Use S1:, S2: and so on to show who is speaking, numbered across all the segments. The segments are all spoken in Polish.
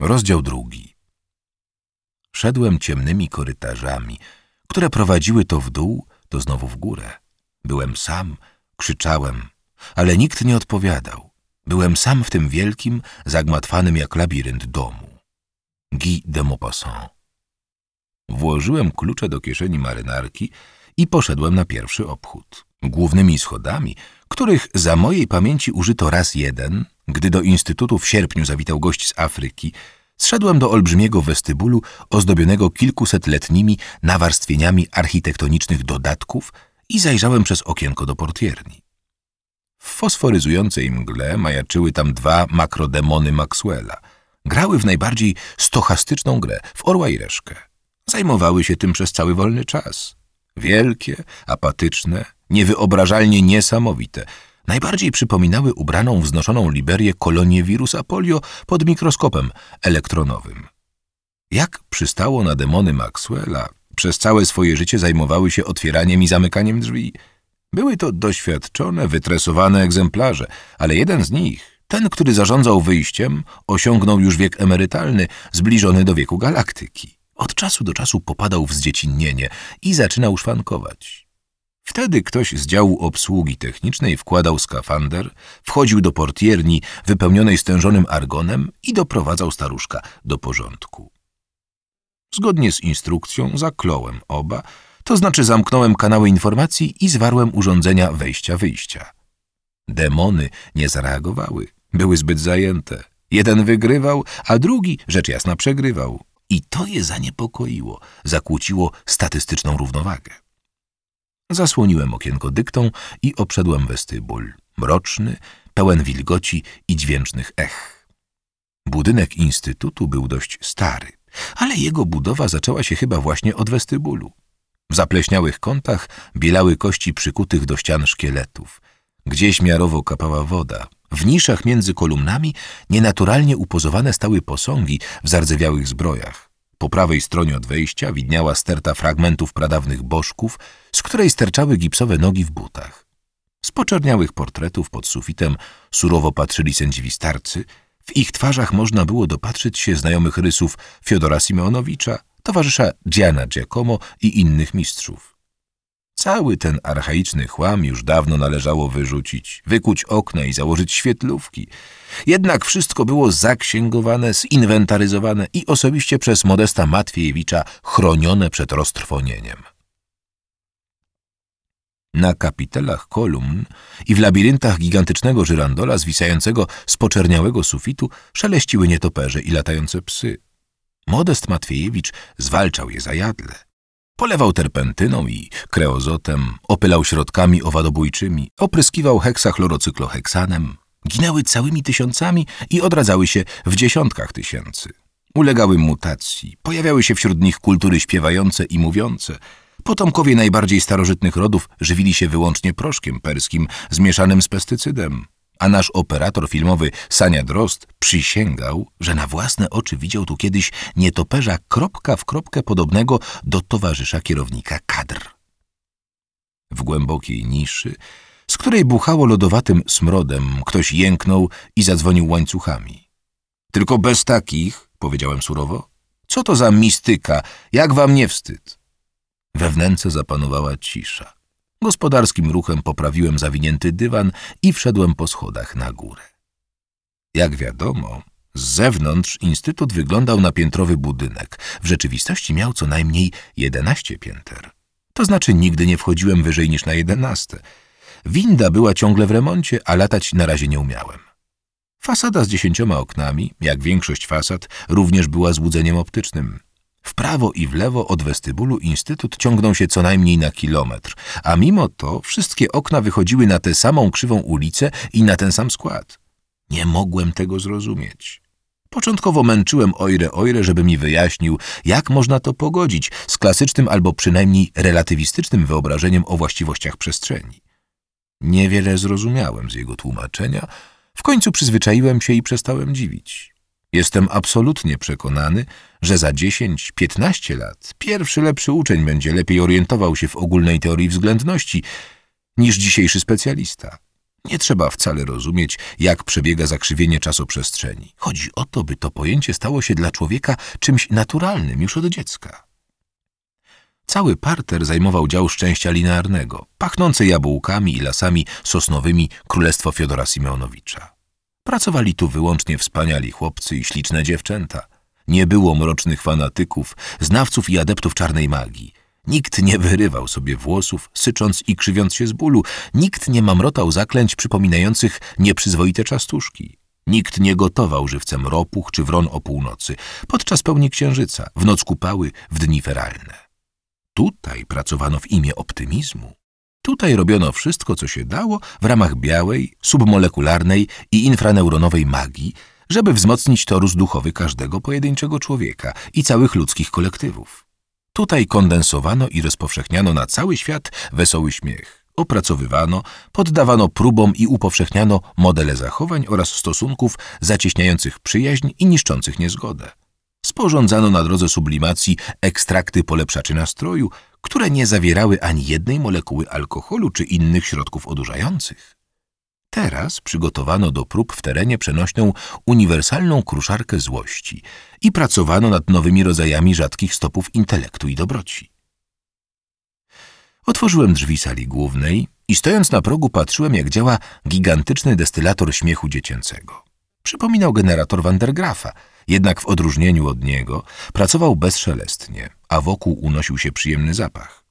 S1: Rozdział drugi. Szedłem ciemnymi korytarzami, które prowadziły to w dół, to znowu w górę. Byłem sam, krzyczałem, ale nikt nie odpowiadał. Byłem sam w tym wielkim, zagmatwanym jak labirynt domu. Guy de Maupassant. Włożyłem klucze do kieszeni marynarki i poszedłem na pierwszy obchód. Głównymi schodami, których za mojej pamięci użyto raz jeden, gdy do instytutu w sierpniu zawitał gość z Afryki, zszedłem do olbrzymiego westybulu ozdobionego kilkusetletnimi nawarstwieniami architektonicznych dodatków i zajrzałem przez okienko do portierni. W fosforyzującej mgle majaczyły tam dwa makrodemony Maxwella. Grały w najbardziej stochastyczną grę, w orła i reszkę. Zajmowały się tym przez cały wolny czas. Wielkie, apatyczne, niewyobrażalnie niesamowite. Najbardziej przypominały ubraną wznoszoną liberię kolonię wirusa polio pod mikroskopem elektronowym. Jak przystało na demony Maxwella, przez całe swoje życie zajmowały się otwieraniem i zamykaniem drzwi. Były to doświadczone, wytresowane egzemplarze, ale jeden z nich, ten, który zarządzał wyjściem, osiągnął już wiek emerytalny, zbliżony do wieku galaktyki. Od czasu do czasu popadał w zdziecinnienie i zaczynał szwankować. Wtedy ktoś z działu obsługi technicznej wkładał skafander, wchodził do portierni wypełnionej stężonym argonem i doprowadzał staruszka do porządku. Zgodnie z instrukcją zakląłem oba, to znaczy zamknąłem kanały informacji i zwarłem urządzenia wejścia-wyjścia. Demony nie zareagowały, były zbyt zajęte. Jeden wygrywał, a drugi, rzecz jasna, przegrywał. I to je zaniepokoiło, zakłóciło statystyczną równowagę. Zasłoniłem okienko dyktą i obszedłem westybul, mroczny, pełen wilgoci i dźwięcznych ech. Budynek instytutu był dość stary, ale jego budowa zaczęła się chyba właśnie od westybulu. W zapleśniałych kątach bielały kości przykutych do ścian szkieletów. Gdzieś miarowo kapała woda. W niszach między kolumnami nienaturalnie upozowane stały posągi w zardzewiałych zbrojach. Po prawej stronie od wejścia widniała sterta fragmentów pradawnych bożków, z której sterczały gipsowe nogi w butach. Z poczerniałych portretów pod sufitem surowo patrzyli sędziwi starcy. W ich twarzach można było dopatrzyć się znajomych rysów Fiodora Simeonowicza, towarzysza Gianna Giacomo i innych mistrzów. Cały ten archaiczny chłam już dawno należało wyrzucić, wykuć okna i założyć świetlówki. Jednak wszystko było zaksięgowane, zinwentaryzowane i osobiście przez Modesta Matwiejewicza chronione przed roztrwonieniem. Na kapitelach kolumn i w labiryntach gigantycznego żyrandola zwisającego z poczerniałego sufitu szeleściły nietoperze i latające psy. Modest Matwiejewicz zwalczał je zajadle. Polewał terpentyną i kreozotem, opylał środkami owadobójczymi, opryskiwał heksachlorocyklloheksanem. Ginęły całymi tysiącami i odradzały się w dziesiątkach tysięcy. Ulegały mutacji, pojawiały się wśród nich kultury śpiewające i mówiące. Potomkowie najbardziej starożytnych rodów żywili się wyłącznie proszkiem perskim zmieszanym z pestycydem a nasz operator filmowy Sania Drost przysięgał, że na własne oczy widział tu kiedyś nietoperza kropka w kropkę podobnego do towarzysza kierownika kadr. W głębokiej niszy, z której buchało lodowatym smrodem, ktoś jęknął i zadzwonił łańcuchami. Tylko bez takich, powiedziałem surowo. Co to za mistyka? Jak wam nie wstyd? We zapanowała cisza. Gospodarskim ruchem poprawiłem zawinięty dywan i wszedłem po schodach na górę. Jak wiadomo, z zewnątrz instytut wyglądał na piętrowy budynek. W rzeczywistości miał co najmniej jedenaście pięter. To znaczy nigdy nie wchodziłem wyżej niż na jedenaste. Winda była ciągle w remoncie, a latać na razie nie umiałem. Fasada z dziesięcioma oknami, jak większość fasad, również była złudzeniem optycznym. W prawo i w lewo od westybulu instytut ciągnął się co najmniej na kilometr, a mimo to wszystkie okna wychodziły na tę samą krzywą ulicę i na ten sam skład. Nie mogłem tego zrozumieć. Początkowo męczyłem Ojre Ojre, żeby mi wyjaśnił, jak można to pogodzić z klasycznym albo przynajmniej relatywistycznym wyobrażeniem o właściwościach przestrzeni. Niewiele zrozumiałem z jego tłumaczenia, w końcu przyzwyczaiłem się i przestałem dziwić. Jestem absolutnie przekonany, że za 10-15 lat pierwszy lepszy uczeń będzie lepiej orientował się w ogólnej teorii względności niż dzisiejszy specjalista. Nie trzeba wcale rozumieć, jak przebiega zakrzywienie czasoprzestrzeni. Chodzi o to, by to pojęcie stało się dla człowieka czymś naturalnym już od dziecka. Cały parter zajmował dział szczęścia linearnego, pachnące jabłkami i lasami sosnowymi Królestwo Fiodora Simeonowicza. Pracowali tu wyłącznie wspaniali chłopcy i śliczne dziewczęta. Nie było mrocznych fanatyków, znawców i adeptów czarnej magii. Nikt nie wyrywał sobie włosów, sycząc i krzywiąc się z bólu. Nikt nie mamrotał zaklęć przypominających nieprzyzwoite czastuszki. Nikt nie gotował żywcem ropuch czy wron o północy, podczas pełni księżyca, w noc kupały, w dni feralne. Tutaj pracowano w imię optymizmu. Tutaj robiono wszystko, co się dało w ramach białej, submolekularnej i infraneuronowej magii, żeby wzmocnić torus duchowy każdego pojedynczego człowieka i całych ludzkich kolektywów. Tutaj kondensowano i rozpowszechniano na cały świat wesoły śmiech. Opracowywano, poddawano próbom i upowszechniano modele zachowań oraz stosunków zacieśniających przyjaźń i niszczących niezgodę. Sporządzano na drodze sublimacji ekstrakty polepszaczy nastroju, które nie zawierały ani jednej molekuły alkoholu czy innych środków odurzających. Teraz przygotowano do prób w terenie przenośną uniwersalną kruszarkę złości i pracowano nad nowymi rodzajami rzadkich stopów intelektu i dobroci. Otworzyłem drzwi sali głównej i stojąc na progu patrzyłem, jak działa gigantyczny destylator śmiechu dziecięcego. Przypominał generator Vandergrafa, jednak w odróżnieniu od niego pracował bezszelestnie, a wokół unosił się przyjemny zapach.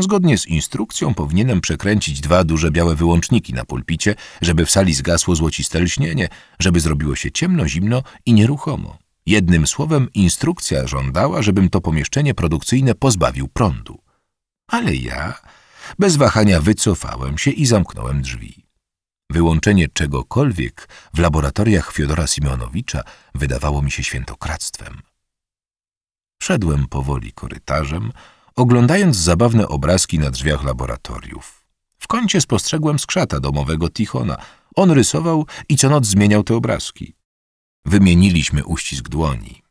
S1: Zgodnie z instrukcją powinienem przekręcić dwa duże białe wyłączniki na pulpicie, żeby w sali zgasło złociste lśnienie, żeby zrobiło się ciemno, zimno i nieruchomo. Jednym słowem, instrukcja żądała, żebym to pomieszczenie produkcyjne pozbawił prądu. Ale ja bez wahania wycofałem się i zamknąłem drzwi. Wyłączenie czegokolwiek w laboratoriach Fiodora Simeonowicza wydawało mi się świętokradztwem. Szedłem powoli korytarzem, oglądając zabawne obrazki na drzwiach laboratoriów. W kącie spostrzegłem skrzata domowego Tichona. On rysował i co noc zmieniał te obrazki. Wymieniliśmy uścisk dłoni.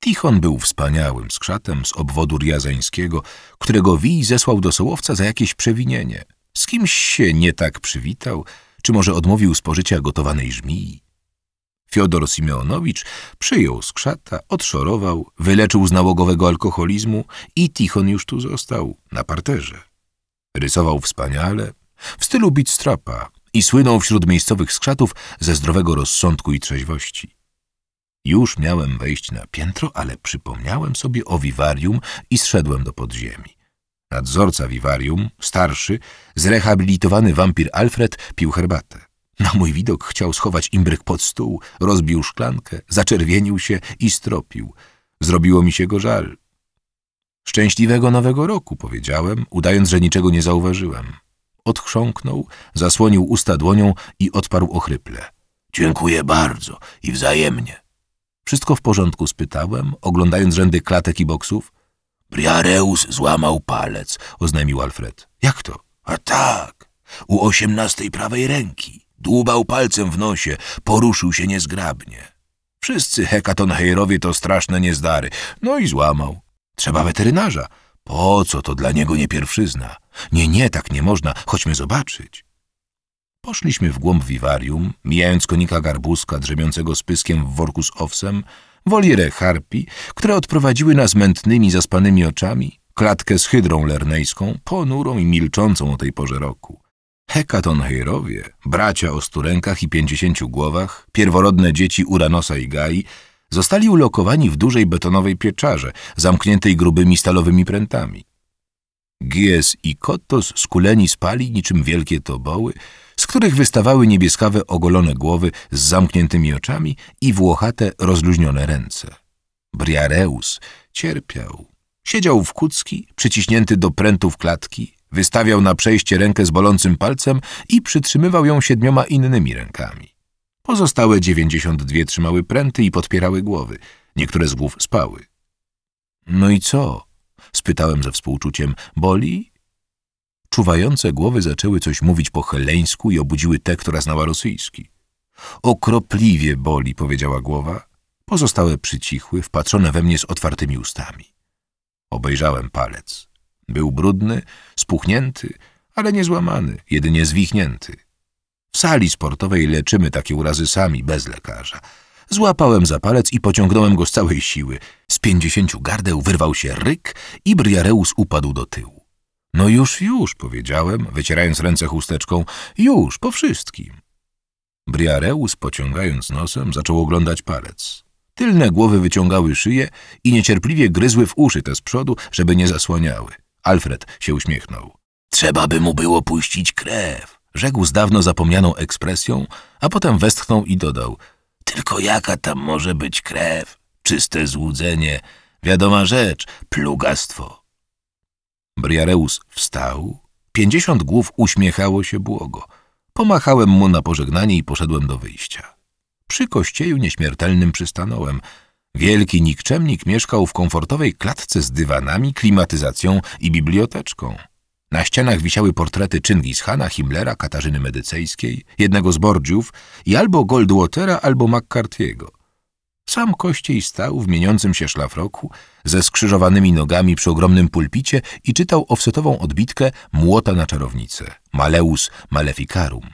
S1: Tichon był wspaniałym skrzatem z obwodu riazańskiego, którego Wij zesłał do Sołowca za jakieś przewinienie. Z kimś się nie tak przywitał, czy może odmówił spożycia gotowanej żmii. Fiodor Simeonowicz przyjął skrzata, odszorował, wyleczył z nałogowego alkoholizmu i Tichon już tu został, na parterze. Rysował wspaniale, w stylu Bitstrapa i słynął wśród miejscowych skrzatów ze zdrowego rozsądku i trzeźwości. Już miałem wejść na piętro, ale przypomniałem sobie o wiwarium i zszedłem do podziemi. Nadzorca wiwarium, starszy, zrehabilitowany wampir Alfred pił herbatę. Na mój widok chciał schować imbryk pod stół, rozbił szklankę, zaczerwienił się i stropił. Zrobiło mi się go żal. Szczęśliwego nowego roku, powiedziałem, udając, że niczego nie zauważyłem. Odchrząknął, zasłonił usta dłonią i odparł ochryple. Dziękuję bardzo i wzajemnie. Wszystko w porządku, spytałem, oglądając rzędy klatek i boksów. Briareus złamał palec, oznajmił Alfred. Jak to? A tak, u osiemnastej prawej ręki. Dłubał palcem w nosie, poruszył się niezgrabnie. Wszyscy hekatonheirowie to straszne niezdary. No i złamał. Trzeba weterynarza. Po co to dla niego nie pierwszyzna? Nie, nie, tak nie można. Chodźmy zobaczyć. Poszliśmy w głąb wiwarium, mijając konika garbuska drzemiącego z pyskiem w worku z owsem, wolierę harpi, które odprowadziły nas mętnymi, zaspanymi oczami, klatkę z hydrą lernejską, ponurą i milczącą o tej porze roku. Hekatonheirowie, bracia o stu rękach i pięćdziesięciu głowach, pierworodne dzieci Uranosa i Gai, zostali ulokowani w dużej betonowej pieczarze, zamkniętej grubymi stalowymi prętami. Gies i Kottos skuleni spali niczym wielkie toboły, z których wystawały niebieskawe ogolone głowy z zamkniętymi oczami i włochate, rozluźnione ręce. Briareus cierpiał. Siedział w kucki, przyciśnięty do prętów klatki, wystawiał na przejście rękę z bolącym palcem i przytrzymywał ją siedmioma innymi rękami. Pozostałe dziewięćdziesiąt dwie trzymały pręty i podpierały głowy. Niektóre z głów spały. No i co? spytałem ze współczuciem. Boli? Czuwające głowy zaczęły coś mówić po heleńsku i obudziły tę, która znała rosyjski. Okropliwie boli, powiedziała głowa. Pozostałe przycichły, wpatrzone we mnie z otwartymi ustami. Obejrzałem palec. Był brudny, spuchnięty, ale nie złamany, jedynie zwichnięty. W sali sportowej leczymy takie urazy sami, bez lekarza. Złapałem za palec i pociągnąłem go z całej siły. Z pięćdziesięciu gardeł wyrwał się ryk i Briareus upadł do tyłu. No już, już, powiedziałem, wycierając ręce chusteczką. Już, po wszystkim. Briareus, pociągając nosem, zaczął oglądać palec. Tylne głowy wyciągały szyję i niecierpliwie gryzły w uszy te z przodu, żeby nie zasłaniały. Alfred się uśmiechnął. Trzeba by mu było puścić krew, rzekł z dawno zapomnianą ekspresją, a potem westchnął i dodał. Tylko jaka tam może być krew? Czyste złudzenie. Wiadoma rzecz, plugastwo. Briareus wstał. Pięćdziesiąt głów uśmiechało się błogo. Pomachałem mu na pożegnanie i poszedłem do wyjścia. Przy kościeju nieśmiertelnym przystanąłem. Wielki nikczemnik mieszkał w komfortowej klatce z dywanami, klimatyzacją i biblioteczką. Na ścianach wisiały portrety Chingishana, Himmlera, Katarzyny Medycejskiej, jednego z Borgiów i albo Goldwatera, albo McCarthy'ego. Sam Kościej stał w mieniącym się szlafroku, ze skrzyżowanymi nogami przy ogromnym pulpicie i czytał offsetową odbitkę Młota na czarownicę, Maleus Maleficarum.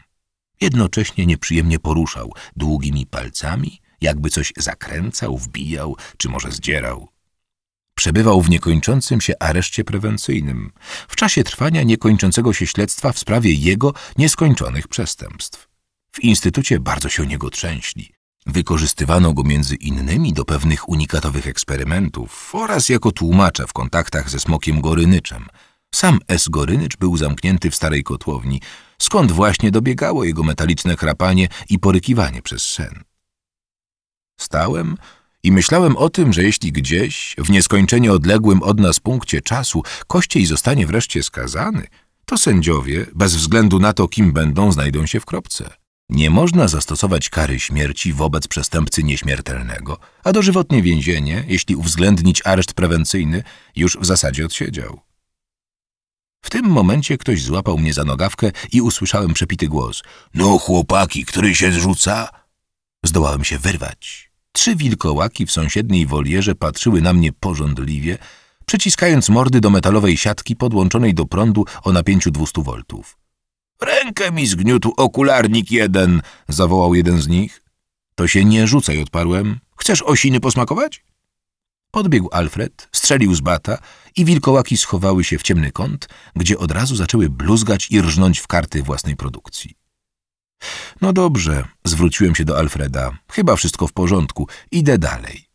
S1: Jednocześnie nieprzyjemnie poruszał długimi palcami, jakby coś zakręcał, wbijał, czy może zdzierał. Przebywał w niekończącym się areszcie prewencyjnym, w czasie trwania niekończącego się śledztwa w sprawie jego nieskończonych przestępstw. W instytucie bardzo się o niego trzęśli. Wykorzystywano go między innymi do pewnych unikatowych eksperymentów oraz jako tłumacza w kontaktach ze smokiem Gorynyczem. Sam S. Gorynycz był zamknięty w starej kotłowni, skąd właśnie dobiegało jego metaliczne chrapanie i porykiwanie przez sen. Stałem i myślałem o tym, że jeśli gdzieś, w nieskończenie odległym od nas punkcie czasu, Kościej zostanie wreszcie skazany, to sędziowie, bez względu na to, kim będą, znajdą się w kropce. Nie można zastosować kary śmierci wobec przestępcy nieśmiertelnego, a dożywotnie więzienie, jeśli uwzględnić areszt prewencyjny, już w zasadzie odsiedział. W tym momencie ktoś złapał mnie za nogawkę i usłyszałem przepity głos. No chłopaki, który się zrzuca? Zdołałem się wyrwać. Trzy wilkołaki w sąsiedniej wolierze patrzyły na mnie pożądliwie, przyciskając mordy do metalowej siatki podłączonej do prądu o napięciu 200 voltów. Rękę mi zgniótł okularnik jeden, zawołał jeden z nich. To się nie rzucaj, odparłem. Chcesz osiny posmakować? Podbiegł Alfred, strzelił z bata i wilkołaki schowały się w ciemny kąt, gdzie od razu zaczęły bluzgać i rżnąć w karty własnej produkcji. No dobrze, zwróciłem się do Alfreda. Chyba wszystko w porządku. Idę dalej.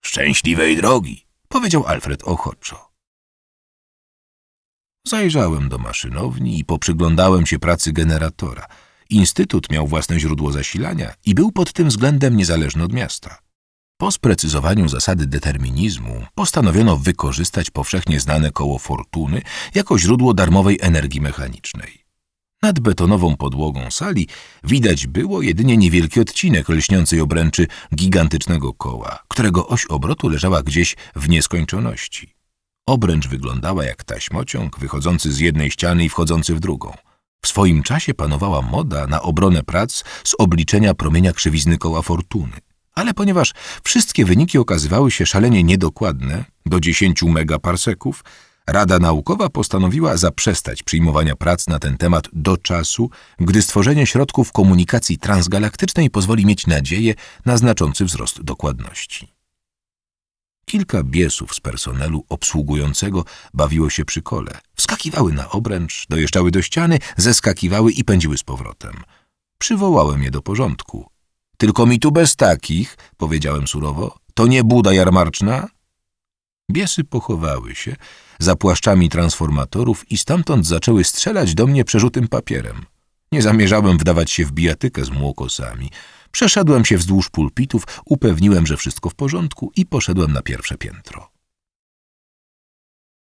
S1: Szczęśliwej drogi, powiedział Alfred ochoczo. Zajrzałem do maszynowni i poprzyglądałem się pracy generatora. Instytut miał własne źródło zasilania i był pod tym względem niezależny od miasta. Po sprecyzowaniu zasady determinizmu postanowiono wykorzystać powszechnie znane koło fortuny jako źródło darmowej energii mechanicznej. Nad betonową podłogą sali widać było jedynie niewielki odcinek lśniącej obręczy gigantycznego koła, którego oś obrotu leżała gdzieś w nieskończoności. Obręcz wyglądała jak taśmociąg wychodzący z jednej ściany i wchodzący w drugą. W swoim czasie panowała moda na obronę prac z obliczenia promienia krzywizny koła fortuny. Ale ponieważ wszystkie wyniki okazywały się szalenie niedokładne, do 10 megaparseków, Rada Naukowa postanowiła zaprzestać przyjmowania prac na ten temat do czasu, gdy stworzenie środków komunikacji transgalaktycznej pozwoli mieć nadzieję na znaczący wzrost dokładności. Kilka biesów z personelu obsługującego bawiło się przy kole. Wskakiwały na obręcz, dojeżdżały do ściany, zeskakiwały i pędziły z powrotem. Przywołałem je do porządku. Tylko mi tu bez takich, powiedziałem surowo. To nie buda jarmarczna? Biesy pochowały się za płaszczami transformatorów i stamtąd zaczęły strzelać do mnie przerzutym papierem. Nie zamierzałem wdawać się w bijatykę z młokosami. Przeszedłem się wzdłuż pulpitów, upewniłem, że wszystko w porządku i poszedłem na pierwsze piętro.